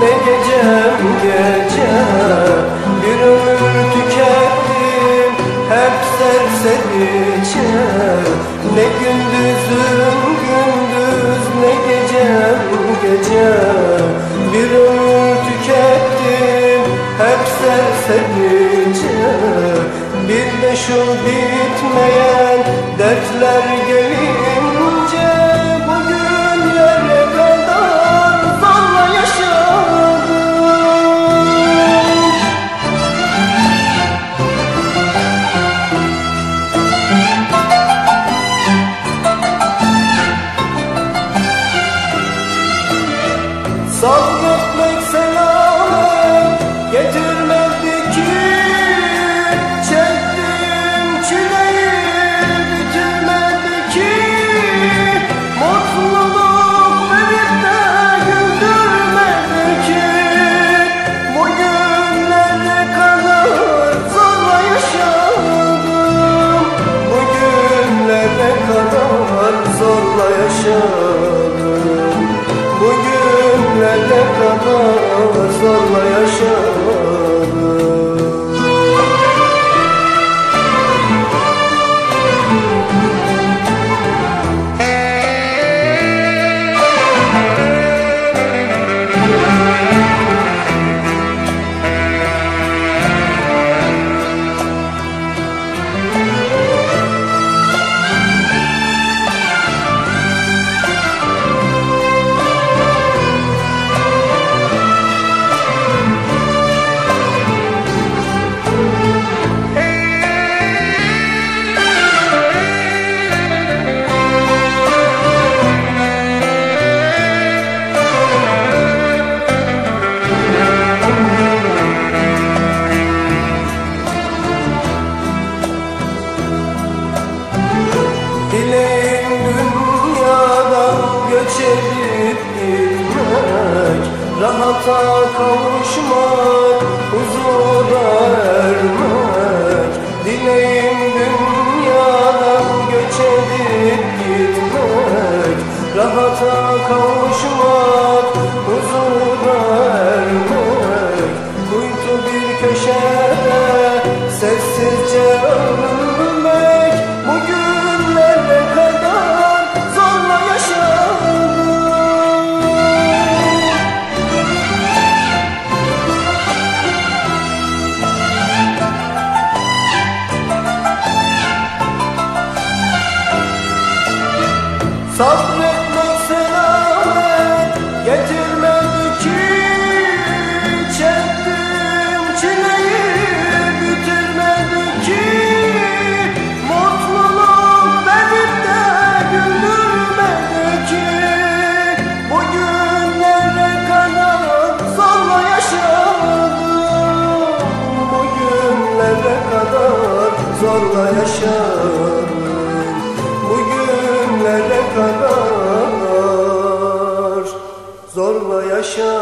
Gitme gecem gece Bir ömür tükendim Hep serserice Ne gündüzüm gündüz Ne gecem gece Bir ömür tükendim Hep serserice Bir de şu bitmeyen Dertler gelir. Sabretmek selamet getirmedi ki. Çektim çileyi bitirmedi ki. Mutluluk verip de güldürmedi ki Bugünlere kadar zorla yaşadım. Bugünlere kadar zorla yaşadım 감사 Sabretmek selamet getirmedi ki Çektim çileyi bitirmedi ki Mutluluk verip de güldürmedi ki Bugünlere kadar zorla yaşadım. Bugünlere kadar zorla yaşadım zorla yaşa.